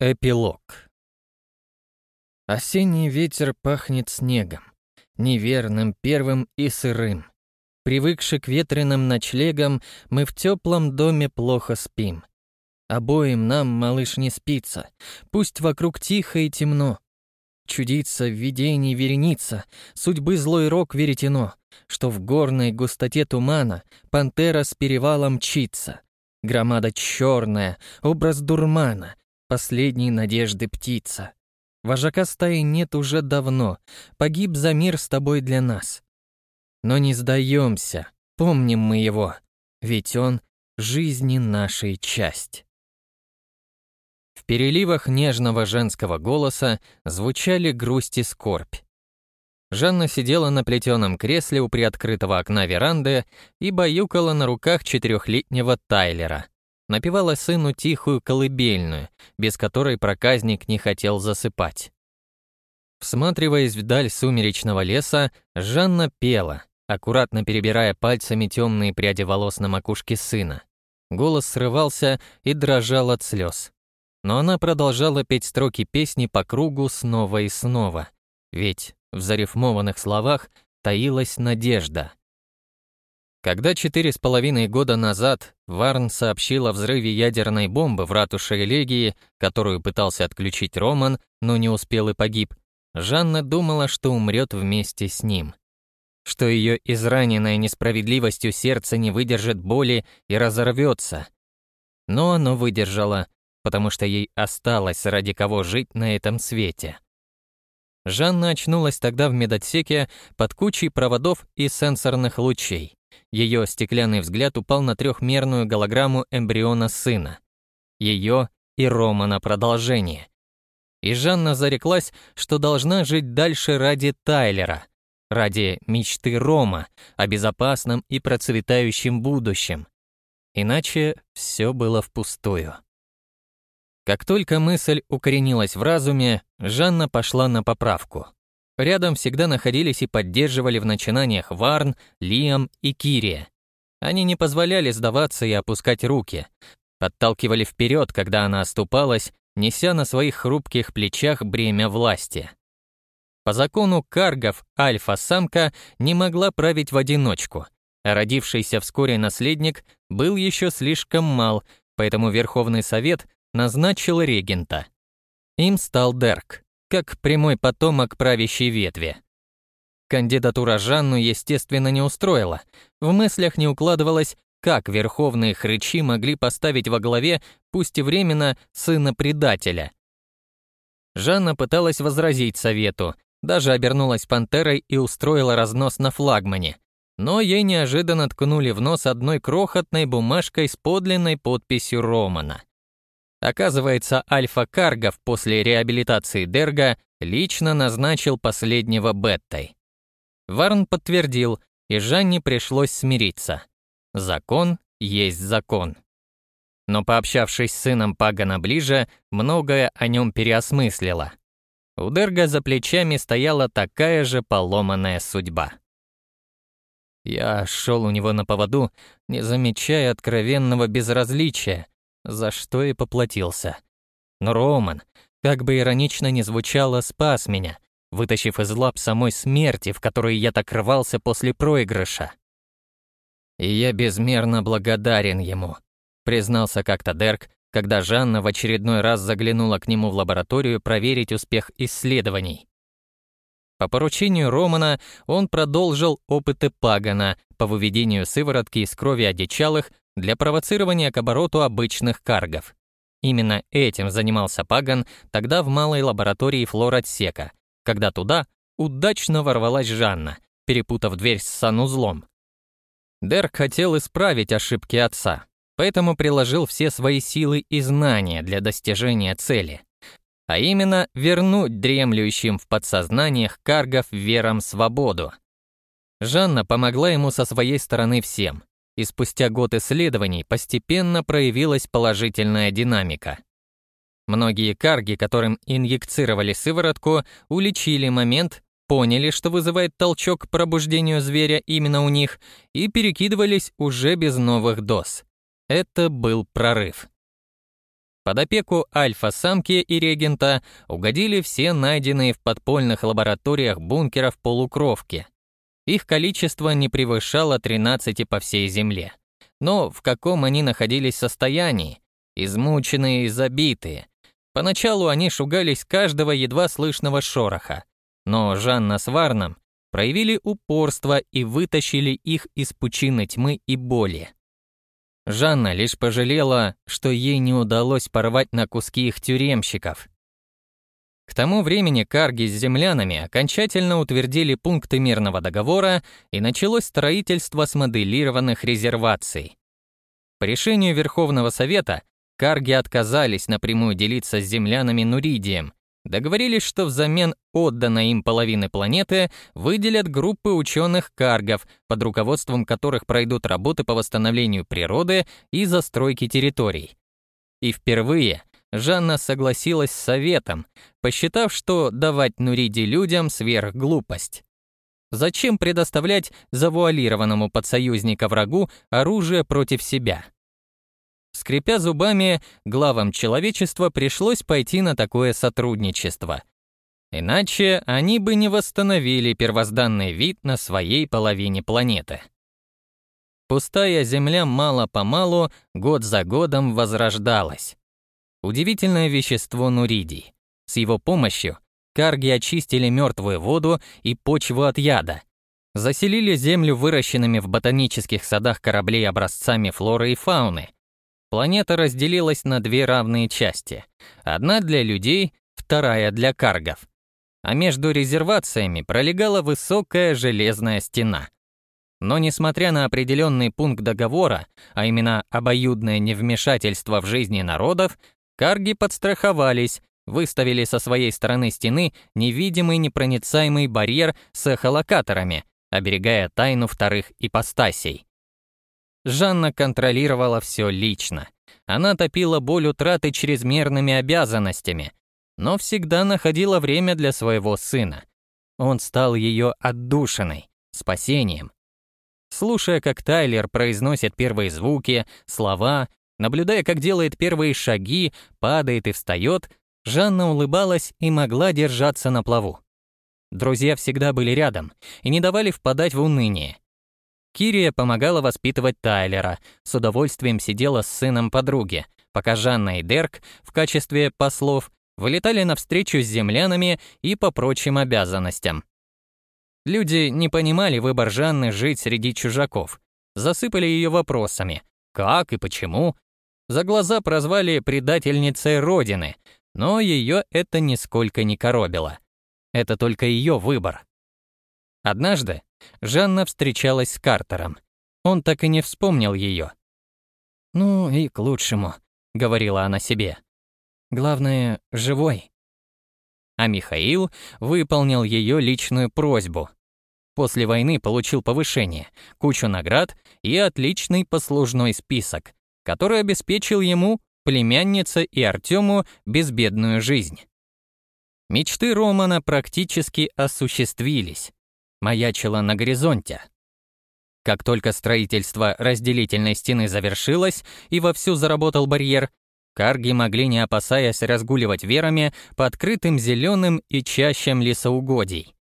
Эпилог. Осенний ветер пахнет снегом, неверным, первым и сырым. Привыкши к ветреным ночлегам, мы в теплом доме плохо спим. Обоим нам, малыш, не спится, пусть вокруг тихо и темно. Чудится видений вереница, судьбы злой рок веретено, что в горной густоте тумана пантера с перевала мчится. Громада черная, образ дурмана, последней надежды птица. Вожака стаи нет уже давно, погиб за мир с тобой для нас. Но не сдаемся, помним мы его, ведь он — жизни нашей часть. В переливах нежного женского голоса звучали грусть и скорбь. Жанна сидела на плетеном кресле у приоткрытого окна веранды и баюкала на руках четырехлетнего Тайлера — напевала сыну тихую колыбельную, без которой проказник не хотел засыпать. Всматриваясь вдаль сумеречного леса, Жанна пела, аккуратно перебирая пальцами темные пряди волос на макушке сына. Голос срывался и дрожал от слез. Но она продолжала петь строки песни по кругу снова и снова, ведь в зарифмованных словах таилась надежда. Когда четыре с половиной года назад Варн сообщил о взрыве ядерной бомбы в ратуше Элегии, которую пытался отключить Роман, но не успел и погиб, Жанна думала, что умрет вместе с ним. Что ее израненное несправедливостью сердце не выдержит боли и разорвется. Но оно выдержало, потому что ей осталось ради кого жить на этом свете. Жанна очнулась тогда в медотсеке под кучей проводов и сенсорных лучей. Ее стеклянный взгляд упал на трехмерную голограмму эмбриона сына. Ее и Рома на продолжение. И Жанна зареклась, что должна жить дальше ради Тайлера, ради мечты Рома о безопасном и процветающем будущем. Иначе все было впустую. Как только мысль укоренилась в разуме, Жанна пошла на поправку. Рядом всегда находились и поддерживали в начинаниях Варн, Лиам и Кирия. Они не позволяли сдаваться и опускать руки, подталкивали вперед, когда она оступалась, неся на своих хрупких плечах бремя власти. По закону каргов альфа-самка не могла править в одиночку, а родившийся вскоре наследник был еще слишком мал, поэтому Верховный Совет назначил регента. Им стал Дерк как прямой потомок правящей ветви. Кандидатура Жанну, естественно, не устроила. В мыслях не укладывалось, как верховные хрычи могли поставить во главе, пусть и временно, сына предателя. Жанна пыталась возразить совету, даже обернулась пантерой и устроила разнос на флагмане. Но ей неожиданно ткнули в нос одной крохотной бумажкой с подлинной подписью Романа. Оказывается, Альфа Каргов после реабилитации Дерга лично назначил последнего Беттой. Варн подтвердил, и Жанне пришлось смириться. Закон есть закон. Но пообщавшись с сыном Пагана ближе, многое о нем переосмыслила. У Дерга за плечами стояла такая же поломанная судьба. Я шел у него на поводу, не замечая откровенного безразличия, за что и поплатился. Но Роман, как бы иронично ни звучало, спас меня, вытащив из лап самой смерти, в которой я так рвался после проигрыша. И я безмерно благодарен ему, признался как-то Дерк, когда Жанна в очередной раз заглянула к нему в лабораторию проверить успех исследований. По поручению Романа он продолжил опыты Пагана по выведению сыворотки из крови одичалых для провоцирования к обороту обычных каргов. Именно этим занимался Паган тогда в малой лаборатории флоротсека, когда туда удачно ворвалась Жанна, перепутав дверь с санузлом. Дерк хотел исправить ошибки отца, поэтому приложил все свои силы и знания для достижения цели, а именно вернуть дремлющим в подсознаниях каргов верам свободу. Жанна помогла ему со своей стороны всем, и спустя год исследований постепенно проявилась положительная динамика. Многие карги, которым инъекцировали сыворотку, уличили момент, поняли, что вызывает толчок к пробуждению зверя именно у них, и перекидывались уже без новых доз. Это был прорыв. Под опеку альфа-самки и регента угодили все найденные в подпольных лабораториях бункеров полукровки. Их количество не превышало 13 по всей Земле. Но в каком они находились состоянии? Измученные и забитые. Поначалу они шугались каждого едва слышного шороха. Но Жанна с Варном проявили упорство и вытащили их из пучины тьмы и боли. Жанна лишь пожалела, что ей не удалось порвать на куски их тюремщиков. К тому времени карги с землянами окончательно утвердили пункты мирного договора и началось строительство смоделированных резерваций. По решению Верховного Совета карги отказались напрямую делиться с землянами Нуридием, Договорились, что взамен отданной им половины планеты выделят группы ученых-каргов, под руководством которых пройдут работы по восстановлению природы и застройке территорий. И впервые Жанна согласилась с советом, посчитав, что давать Нуриди людям сверхглупость. Зачем предоставлять завуалированному подсоюзника врагу оружие против себя? Скрипя зубами, главам человечества пришлось пойти на такое сотрудничество. Иначе они бы не восстановили первозданный вид на своей половине планеты. Пустая земля мало-помалу, год за годом возрождалась. Удивительное вещество нуридий. С его помощью карги очистили мертвую воду и почву от яда, заселили землю выращенными в ботанических садах кораблей образцами флоры и фауны, Планета разделилась на две равные части. Одна для людей, вторая для каргов. А между резервациями пролегала высокая железная стена. Но несмотря на определенный пункт договора, а именно обоюдное невмешательство в жизни народов, карги подстраховались, выставили со своей стороны стены невидимый непроницаемый барьер с эхолокаторами, оберегая тайну вторых ипостасей. Жанна контролировала все лично. Она топила боль утраты чрезмерными обязанностями, но всегда находила время для своего сына. Он стал ее отдушиной, спасением. Слушая, как Тайлер произносит первые звуки, слова, наблюдая, как делает первые шаги, падает и встает, Жанна улыбалась и могла держаться на плаву. Друзья всегда были рядом и не давали впадать в уныние. Кирия помогала воспитывать Тайлера, с удовольствием сидела с сыном подруги, пока Жанна и Дерк в качестве послов вылетали навстречу с землянами и по прочим обязанностям. Люди не понимали выбор Жанны жить среди чужаков, засыпали ее вопросами «как и почему?». За глаза прозвали предательницей Родины, но ее это нисколько не коробило. Это только ее выбор. Однажды Жанна встречалась с Картером. Он так и не вспомнил ее. «Ну и к лучшему», — говорила она себе. «Главное, живой». А Михаил выполнил ее личную просьбу. После войны получил повышение, кучу наград и отличный послужной список, который обеспечил ему, племяннице и Артему безбедную жизнь. Мечты Романа практически осуществились маячила на горизонте. Как только строительство разделительной стены завершилось и вовсю заработал барьер, карги могли, не опасаясь, разгуливать верами по открытым зеленым и чащам лесоугодий.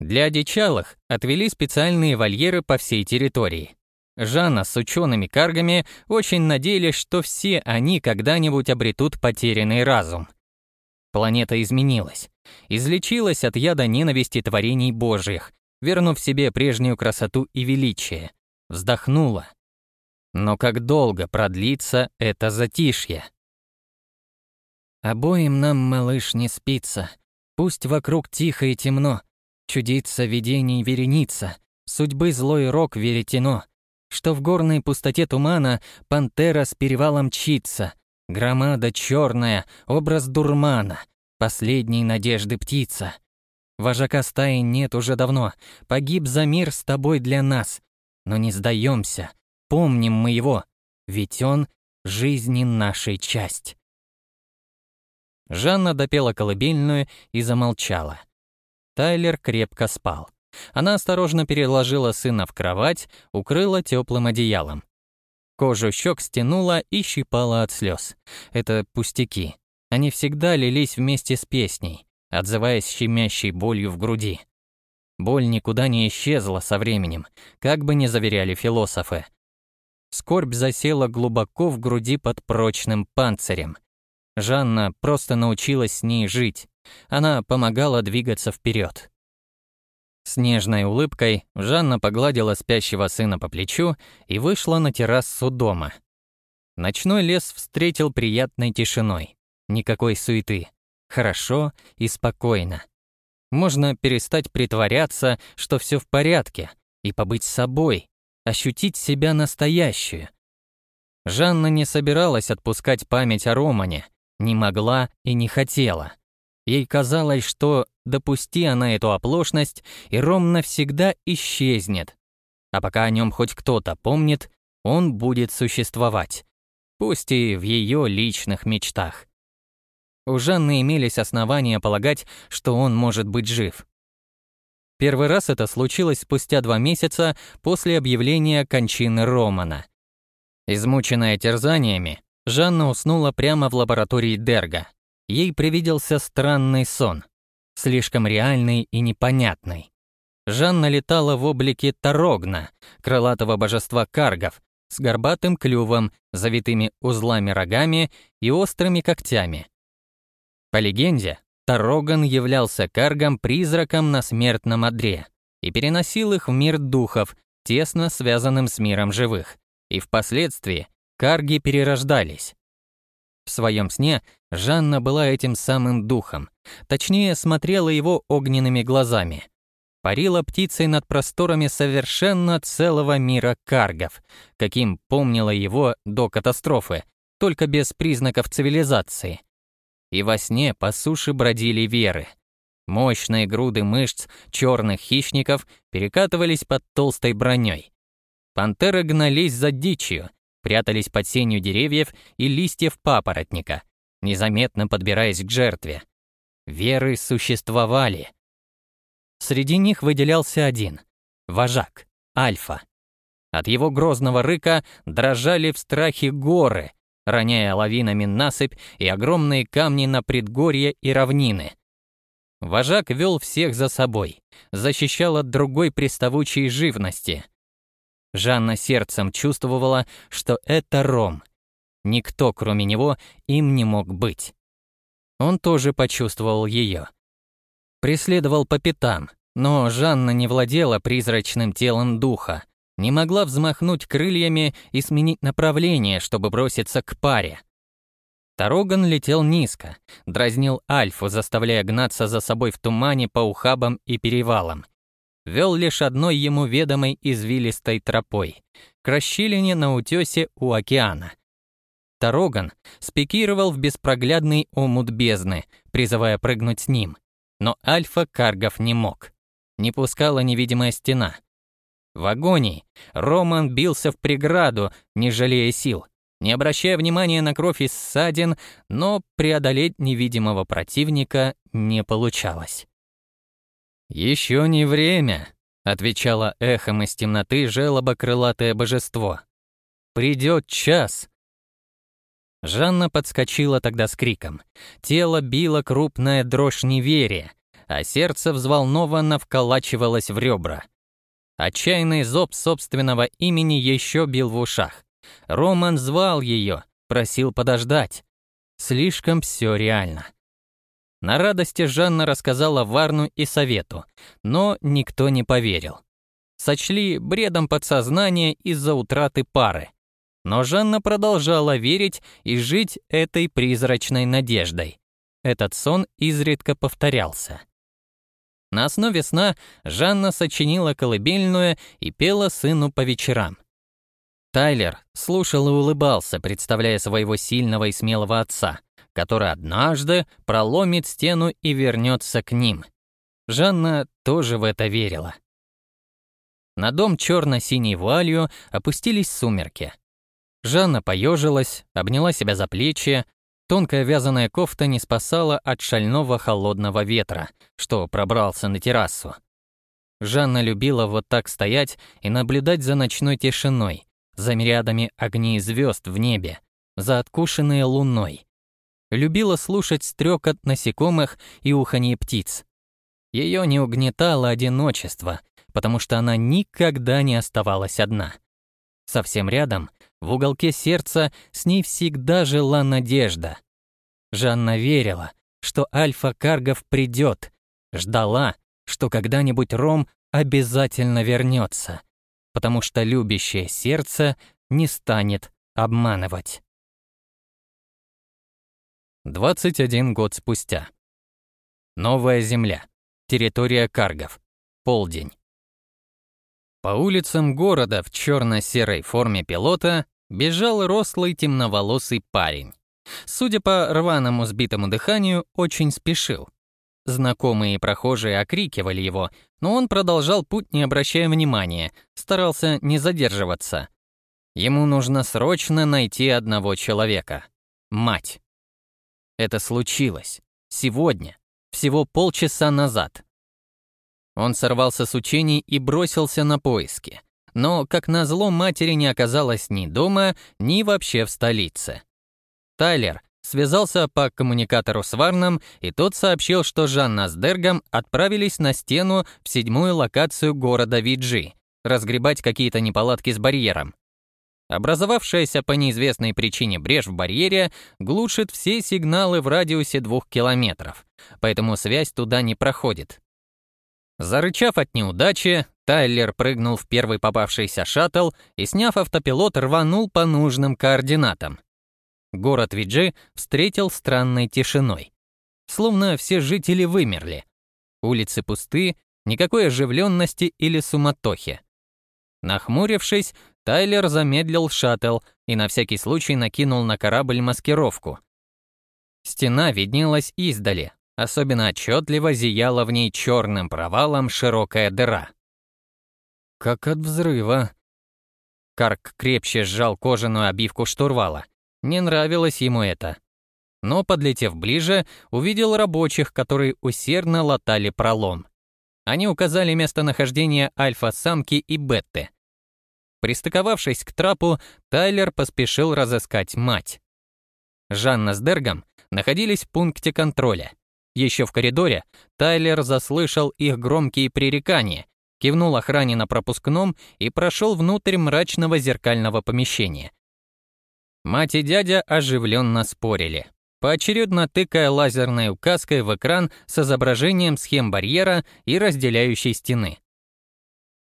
Для одичалых отвели специальные вольеры по всей территории. Жанна с учеными-каргами очень надеялись, что все они когда-нибудь обретут потерянный разум. Планета изменилась, излечилась от яда ненависти творений божьих, вернув себе прежнюю красоту и величие, вздохнула. Но как долго продлится это затишье? Обоим нам, малыш, не спится. Пусть вокруг тихо и темно, чудится видений вереница, судьбы злой рок веретено, что в горной пустоте тумана пантера с перевала мчится, громада черная, образ дурмана, последней надежды птица — Вожака стаи нет уже давно. Погиб за мир с тобой для нас. Но не сдаемся. Помним мы его. Ведь он — жизни нашей часть. Жанна допела колыбельную и замолчала. Тайлер крепко спал. Она осторожно переложила сына в кровать, укрыла теплым одеялом. Кожу щек стянула и щипала от слез. Это пустяки. Они всегда лились вместе с песней, отзываясь щемящей болью в груди. Боль никуда не исчезла со временем, как бы ни заверяли философы. Скорбь засела глубоко в груди под прочным панцирем. Жанна просто научилась с ней жить. Она помогала двигаться вперед. С нежной улыбкой Жанна погладила спящего сына по плечу и вышла на террасу дома. Ночной лес встретил приятной тишиной. Никакой суеты. Хорошо и спокойно. Можно перестать притворяться, что все в порядке, и побыть собой, ощутить себя настоящую. Жанна не собиралась отпускать память о Романе, не могла и не хотела. Ей казалось, что допусти она эту оплошность, и Ром навсегда исчезнет. А пока о нем хоть кто-то помнит, он будет существовать. Пусть и в ее личных мечтах. У Жанны имелись основания полагать, что он может быть жив. Первый раз это случилось спустя два месяца после объявления кончины Романа. Измученная терзаниями, Жанна уснула прямо в лаборатории Дерга. Ей привиделся странный сон, слишком реальный и непонятный. Жанна летала в облике Тарогна, крылатого божества каргов, с горбатым клювом, завитыми узлами рогами и острыми когтями. По легенде, Тароган являлся каргом-призраком на смертном одре и переносил их в мир духов, тесно связанным с миром живых, и впоследствии карги перерождались. В своем сне Жанна была этим самым духом, точнее, смотрела его огненными глазами. Парила птицей над просторами совершенно целого мира каргов, каким помнила его до катастрофы, только без признаков цивилизации. И во сне по суше бродили веры. Мощные груды мышц черных хищников перекатывались под толстой броней. Пантеры гнались за дичью, прятались под сенью деревьев и листьев папоротника, незаметно подбираясь к жертве. Веры существовали. Среди них выделялся один — вожак, Альфа. От его грозного рыка дрожали в страхе горы, роняя лавинами насыпь и огромные камни на предгорье и равнины. Вожак вел всех за собой, защищал от другой приставучей живности — Жанна сердцем чувствовала, что это Ром. Никто, кроме него, им не мог быть. Он тоже почувствовал ее. Преследовал по пятам, но Жанна не владела призрачным телом духа, не могла взмахнуть крыльями и сменить направление, чтобы броситься к паре. Тароган летел низко, дразнил Альфу, заставляя гнаться за собой в тумане по ухабам и перевалам, вел лишь одной ему ведомой извилистой тропой, к расщелине на утёсе у океана. Тароган спикировал в беспроглядный омут бездны, призывая прыгнуть с ним, но Альфа Каргов не мог. Не пускала невидимая стена. В агонии Роман бился в преграду, не жалея сил, не обращая внимания на кровь из ссадин, но преодолеть невидимого противника не получалось. «Еще не время», — отвечало эхом из темноты желобо крылатое божество. «Придет час». Жанна подскочила тогда с криком. Тело било крупная дрожь неверия, а сердце взволнованно вколачивалось в ребра. Отчаянный зоб собственного имени еще бил в ушах. Роман звал ее, просил подождать. Слишком все реально. На радости Жанна рассказала Варну и Совету, но никто не поверил. Сочли бредом подсознания из-за утраты пары. Но Жанна продолжала верить и жить этой призрачной надеждой. Этот сон изредка повторялся. На основе сна Жанна сочинила колыбельную и пела сыну по вечерам. Тайлер слушал и улыбался, представляя своего сильного и смелого отца, который однажды проломит стену и вернется к ним. Жанна тоже в это верила. На дом черно-синей вуалью опустились сумерки. Жанна поежилась, обняла себя за плечи. Тонкая вязаная кофта не спасала от шального холодного ветра, что пробрался на террасу. Жанна любила вот так стоять и наблюдать за ночной тишиной, за мириадами огней звезд в небе, за откушенной луной. Любила слушать стрекот насекомых и уханье птиц. Ее не угнетало одиночество, потому что она никогда не оставалась одна. Совсем рядом, в уголке сердца, с ней всегда жила надежда. Жанна верила, что Альфа Каргов придет, ждала, что когда-нибудь Ром обязательно вернется, потому что любящее сердце не станет обманывать. 21 год спустя. Новая земля. Территория Каргов. Полдень. По улицам города в черно-серой форме пилота бежал рослый темноволосый парень. Судя по рваному сбитому дыханию, очень спешил. Знакомые прохожие окрикивали его, но он продолжал путь, не обращая внимания, старался не задерживаться. Ему нужно срочно найти одного человека. Мать. Это случилось. Сегодня. Всего полчаса назад. Он сорвался с учений и бросился на поиски. Но, как назло, матери не оказалось ни дома, ни вообще в столице. Тайлер связался по коммуникатору с Варном, и тот сообщил, что Жанна с Дергом отправились на стену в седьмую локацию города Виджи, разгребать какие-то неполадки с барьером. Образовавшаяся по неизвестной причине брешь в барьере глушит все сигналы в радиусе двух километров, поэтому связь туда не проходит. Зарычав от неудачи, Тайлер прыгнул в первый попавшийся шаттл и, сняв автопилот, рванул по нужным координатам. Город Виджи встретил странной тишиной. Словно все жители вымерли. Улицы пусты, никакой оживленности или суматохи. Нахмурившись, Тайлер замедлил шаттл и на всякий случай накинул на корабль маскировку. Стена виднелась издали, особенно отчетливо зияла в ней черным провалом широкая дыра. Как от взрыва. Карк крепче сжал кожаную обивку штурвала. Не нравилось ему это. Но, подлетев ближе, увидел рабочих, которые усердно латали пролом. Они указали местонахождение альфа-самки и бетты. Пристыковавшись к трапу, Тайлер поспешил разыскать мать. Жанна с Дергом находились в пункте контроля. Еще в коридоре Тайлер заслышал их громкие пререкания, кивнул охране на пропускном и прошел внутрь мрачного зеркального помещения. Мать и дядя оживленно спорили, поочередно тыкая лазерной указкой в экран с изображением схем барьера и разделяющей стены.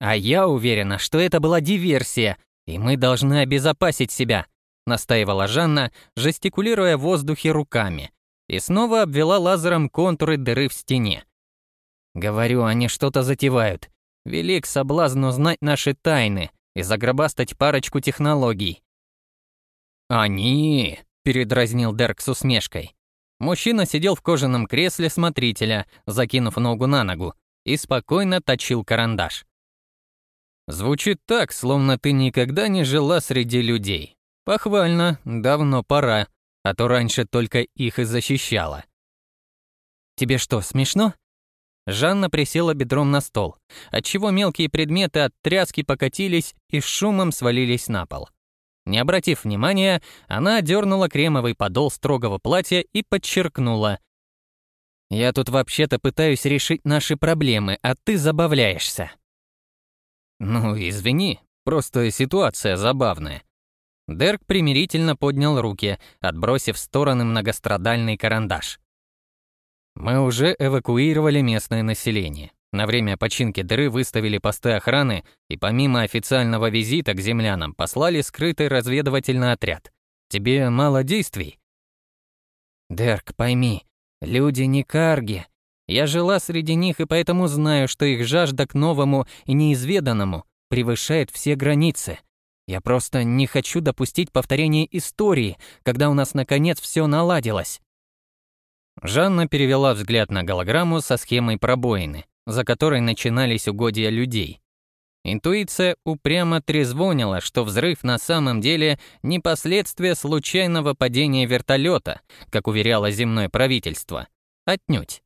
«А я уверена, что это была диверсия, и мы должны обезопасить себя», настаивала Жанна, жестикулируя в воздухе руками, и снова обвела лазером контуры дыры в стене. «Говорю, они что-то затевают. Велик соблазн узнать наши тайны и загробастать парочку технологий. «Они!» — передразнил Дерк с усмешкой. Мужчина сидел в кожаном кресле смотрителя, закинув ногу на ногу, и спокойно точил карандаш. «Звучит так, словно ты никогда не жила среди людей. Похвально, давно пора, а то раньше только их и защищала». «Тебе что, смешно?» Жанна присела бедром на стол, отчего мелкие предметы от тряски покатились и шумом свалились на пол. Не обратив внимания, она дернула кремовый подол строгого платья и подчеркнула. «Я тут вообще-то пытаюсь решить наши проблемы, а ты забавляешься». «Ну, извини, просто ситуация забавная». Дерк примирительно поднял руки, отбросив в стороны многострадальный карандаш. «Мы уже эвакуировали местное население. На время починки дыры выставили посты охраны и помимо официального визита к землянам послали скрытый разведывательный отряд. Тебе мало действий? Дерк, пойми, люди не карги. Я жила среди них и поэтому знаю, что их жажда к новому и неизведанному превышает все границы. Я просто не хочу допустить повторения истории, когда у нас наконец все наладилось. Жанна перевела взгляд на голограмму со схемой пробоины за которой начинались угодья людей. Интуиция упрямо трезвонила, что взрыв на самом деле не последствия случайного падения вертолета, как уверяло земное правительство. Отнюдь.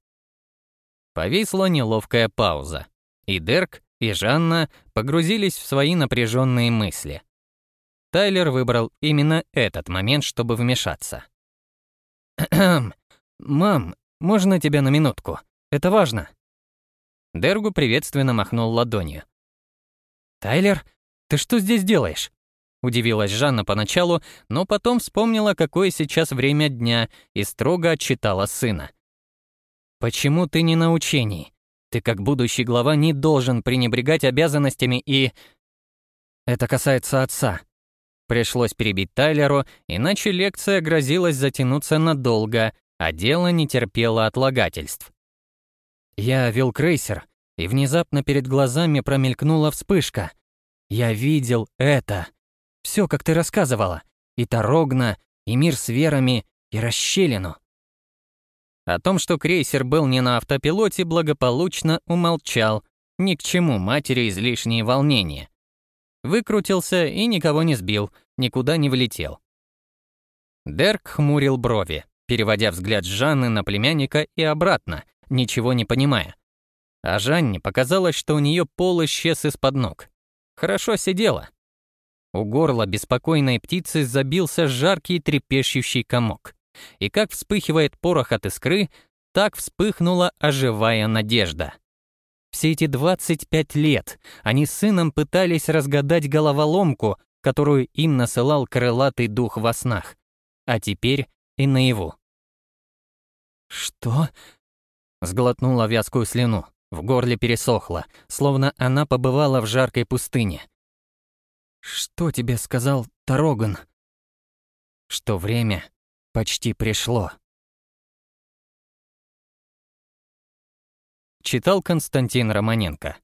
Повисла неловкая пауза. И Дерк, и Жанна погрузились в свои напряженные мысли. Тайлер выбрал именно этот момент, чтобы вмешаться. «Мам, можно тебя на минутку? Это важно». Дергу приветственно махнул ладонью. «Тайлер, ты что здесь делаешь?» Удивилась Жанна поначалу, но потом вспомнила, какое сейчас время дня, и строго отчитала сына. «Почему ты не на учении? Ты как будущий глава не должен пренебрегать обязанностями и...» «Это касается отца». Пришлось перебить Тайлеру, иначе лекция грозилась затянуться надолго, а дело не терпело отлагательств. Я вел крейсер, и внезапно перед глазами промелькнула вспышка. Я видел это. Все, как ты рассказывала. И Тарогна, и мир с верами, и расщелину. О том, что крейсер был не на автопилоте, благополучно умолчал. Ни к чему матери излишние волнения. Выкрутился и никого не сбил, никуда не влетел. Дерк хмурил брови, переводя взгляд Жанны на племянника и обратно, ничего не понимая. А Жанне показалось, что у нее пол исчез из-под ног. Хорошо сидела. У горла беспокойной птицы забился жаркий трепещущий комок. И как вспыхивает порох от искры, так вспыхнула оживая надежда. Все эти 25 лет они с сыном пытались разгадать головоломку, которую им насылал крылатый дух во снах. А теперь и наяву. «Что?» — сглотнула вязкую слюну. В горле пересохло, словно она побывала в жаркой пустыне. «Что тебе сказал Тароган?» «Что время почти пришло». Читал Константин Романенко.